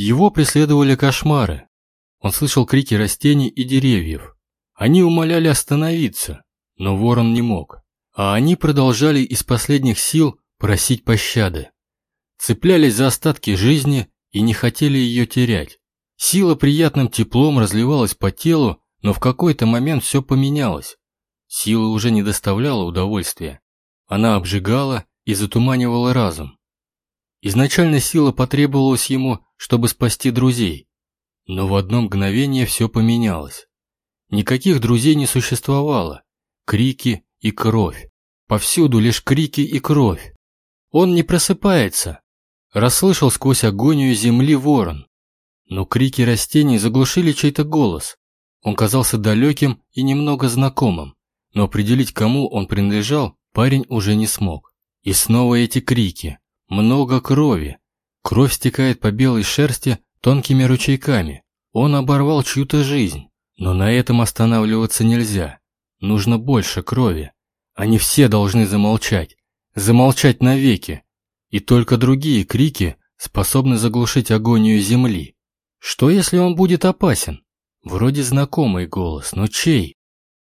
Его преследовали кошмары. Он слышал крики растений и деревьев. Они умоляли остановиться, но ворон не мог. А они продолжали из последних сил просить пощады. Цеплялись за остатки жизни и не хотели ее терять. Сила приятным теплом разливалась по телу, но в какой-то момент все поменялось. Сила уже не доставляла удовольствия. Она обжигала и затуманивала разум. Изначально сила потребовалась ему, чтобы спасти друзей. Но в одно мгновение все поменялось. Никаких друзей не существовало. Крики и кровь. Повсюду лишь крики и кровь. Он не просыпается. Расслышал сквозь агонию земли ворон. Но крики растений заглушили чей-то голос. Он казался далеким и немного знакомым, но определить, кому он принадлежал, парень уже не смог. И снова эти крики. Много крови. Кровь стекает по белой шерсти тонкими ручейками. Он оборвал чью-то жизнь. Но на этом останавливаться нельзя. Нужно больше крови. Они все должны замолчать. Замолчать навеки. И только другие крики способны заглушить агонию земли. Что если он будет опасен? Вроде знакомый голос, но чей?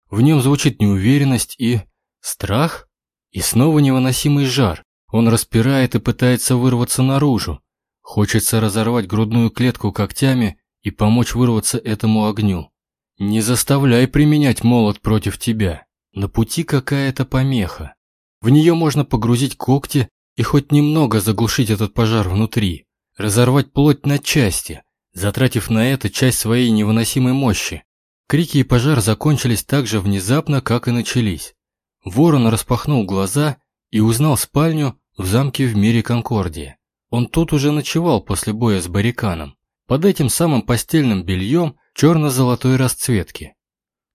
В нем звучит неуверенность и... страх? И снова невыносимый жар. Он распирает и пытается вырваться наружу. Хочется разорвать грудную клетку когтями и помочь вырваться этому огню. Не заставляй применять молот против тебя. На пути какая-то помеха. В нее можно погрузить когти и хоть немного заглушить этот пожар внутри. Разорвать плоть на части, затратив на это часть своей невыносимой мощи. Крики и пожар закончились так же внезапно, как и начались. Ворон распахнул глаза и узнал спальню в замке в мире Конкордия. Он тут уже ночевал после боя с барриканом, под этим самым постельным бельем черно-золотой расцветки.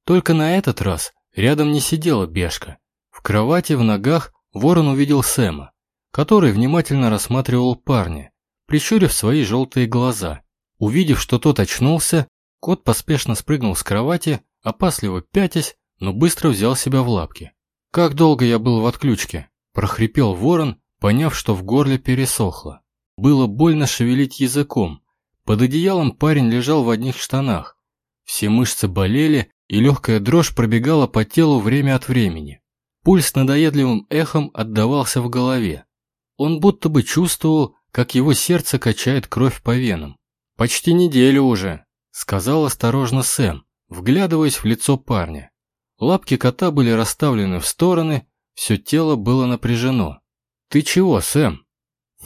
Только на этот раз рядом не сидела бешка. В кровати в ногах ворон увидел Сэма, который внимательно рассматривал парня, прищурив свои желтые глаза. Увидев, что тот очнулся, кот поспешно спрыгнул с кровати, опасливо пятясь, но быстро взял себя в лапки. «Как долго я был в отключке?» – прохрипел ворон, поняв, что в горле пересохло. Было больно шевелить языком. Под одеялом парень лежал в одних штанах. Все мышцы болели, и легкая дрожь пробегала по телу время от времени. Пульс надоедливым эхом отдавался в голове. Он будто бы чувствовал, как его сердце качает кровь по венам. «Почти неделю уже», — сказал осторожно Сэм, вглядываясь в лицо парня. Лапки кота были расставлены в стороны, все тело было напряжено. «Ты чего, Сэм?»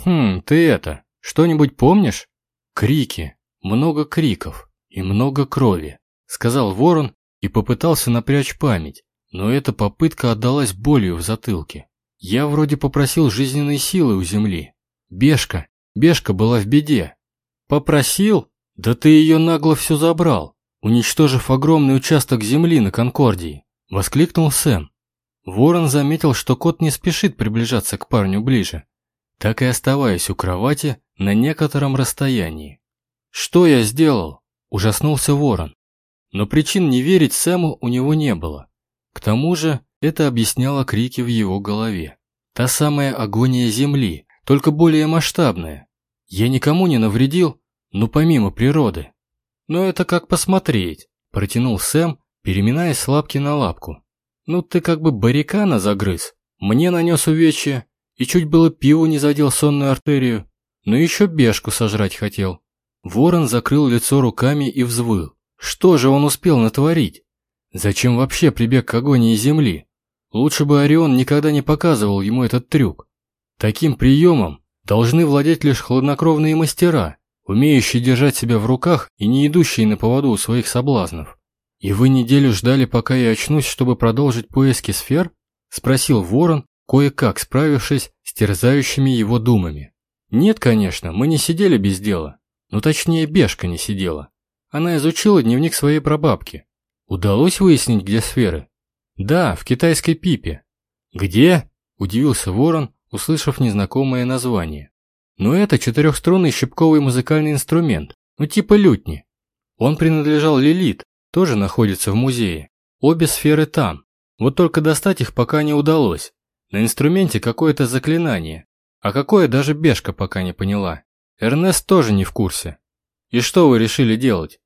«Хм, ты это, что-нибудь помнишь?» «Крики, много криков и много крови», — сказал ворон и попытался напрячь память, но эта попытка отдалась болью в затылке. Я вроде попросил жизненной силы у земли. Бешка, Бешка была в беде, «Попросил? Да ты ее нагло все забрал, уничтожив огромный участок земли на Конкордии!» – воскликнул Сэм. Ворон заметил, что кот не спешит приближаться к парню ближе, так и оставаясь у кровати на некотором расстоянии. «Что я сделал?» – ужаснулся Ворон. Но причин не верить Сэму у него не было. К тому же это объясняло крики в его голове. Та самая агония земли, только более масштабная, я никому не навредил, ну помимо природы. Но это как посмотреть, протянул Сэм, переминаясь с лапки на лапку. Ну ты как бы баррикана загрыз, мне нанес увечья, и чуть было пиву не задел сонную артерию, но еще бешку сожрать хотел. Ворон закрыл лицо руками и взвыл. Что же он успел натворить? Зачем вообще прибег к агонии земли? Лучше бы Орион никогда не показывал ему этот трюк. Таким приемом должны владеть лишь хладнокровные мастера, умеющие держать себя в руках и не идущие на поводу у своих соблазнов. «И вы неделю ждали, пока я очнусь, чтобы продолжить поиски сфер?» – спросил ворон, кое-как справившись с терзающими его думами. «Нет, конечно, мы не сидели без дела. Ну, точнее, Бешка не сидела. Она изучила дневник своей прабабки. Удалось выяснить, где сферы?» «Да, в китайской пипе». «Где?» – удивился ворон, услышав незнакомое название. Но это четырехструнный щипковый музыкальный инструмент, ну типа лютни. Он принадлежал Лилит, тоже находится в музее. Обе сферы там. Вот только достать их пока не удалось. На инструменте какое-то заклинание. А какое даже Бешка пока не поняла. Эрнест тоже не в курсе. И что вы решили делать?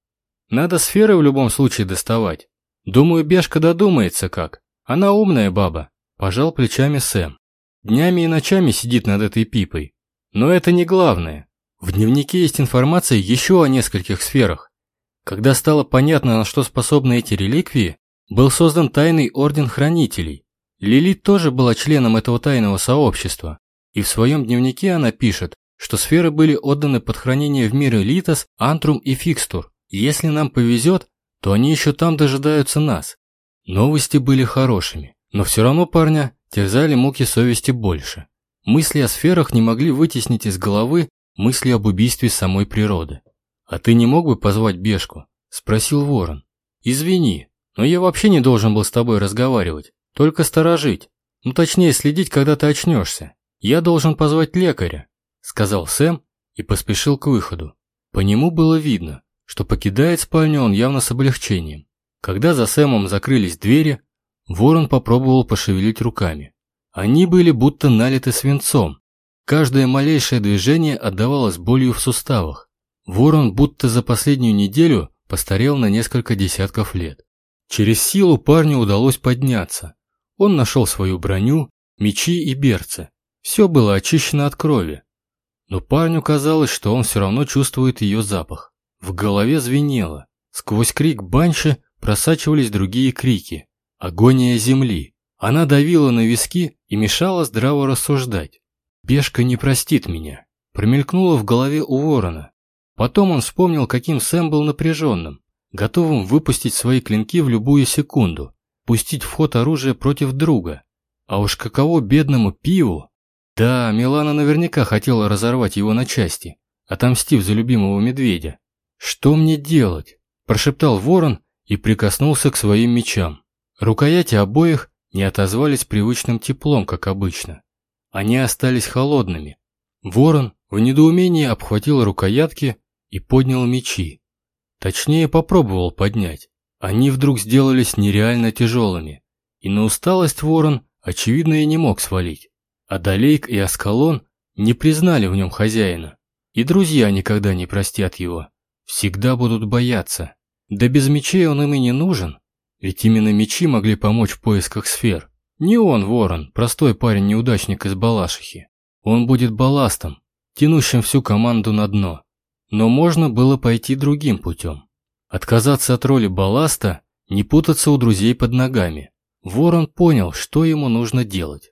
Надо сферы в любом случае доставать. Думаю, Бешка додумается как. Она умная баба. Пожал плечами Сэм. Днями и ночами сидит над этой пипой. Но это не главное. В дневнике есть информация еще о нескольких сферах. Когда стало понятно, на что способны эти реликвии, был создан тайный орден хранителей. Лилит тоже была членом этого тайного сообщества. И в своем дневнике она пишет, что сферы были отданы под хранение в миры Литос, Антрум и Фикстур. если нам повезет, то они еще там дожидаются нас. Новости были хорошими, но все равно парня терзали муки совести больше. Мысли о сферах не могли вытеснить из головы мысли об убийстве самой природы. «А ты не мог бы позвать Бешку?» – спросил Ворон. «Извини, но я вообще не должен был с тобой разговаривать, только сторожить. Ну точнее, следить, когда ты очнешься. Я должен позвать лекаря», – сказал Сэм и поспешил к выходу. По нему было видно, что покидает спальню он явно с облегчением. Когда за Сэмом закрылись двери, Ворон попробовал пошевелить руками. Они были будто налиты свинцом. Каждое малейшее движение отдавалось болью в суставах. Ворон будто за последнюю неделю постарел на несколько десятков лет. Через силу парню удалось подняться. Он нашел свою броню, мечи и берцы. Все было очищено от крови. Но парню казалось, что он все равно чувствует ее запах. В голове звенело. Сквозь крик банши просачивались другие крики. Агония земли. Она давила на виски и мешала здраво рассуждать. «Бешка не простит меня», промелькнуло в голове у ворона. Потом он вспомнил, каким Сэм был напряженным, готовым выпустить свои клинки в любую секунду, пустить в ход оружие против друга. А уж каково бедному пиву! Да, Милана наверняка хотела разорвать его на части, отомстив за любимого медведя. «Что мне делать?» – прошептал ворон и прикоснулся к своим мечам. Рукояти обоих не отозвались привычным теплом, как обычно. Они остались холодными. Ворон в недоумении обхватил рукоятки и поднял мечи. Точнее, попробовал поднять. Они вдруг сделались нереально тяжелыми. И на усталость ворон, очевидно, и не мог свалить. А Далейк и Аскалон не признали в нем хозяина. И друзья никогда не простят его. Всегда будут бояться. Да без мечей он им и не нужен. Ведь именно мечи могли помочь в поисках сфер. Не он, Ворон, простой парень-неудачник из Балашихи. Он будет балластом, тянущим всю команду на дно. Но можно было пойти другим путем. Отказаться от роли балласта, не путаться у друзей под ногами. Ворон понял, что ему нужно делать.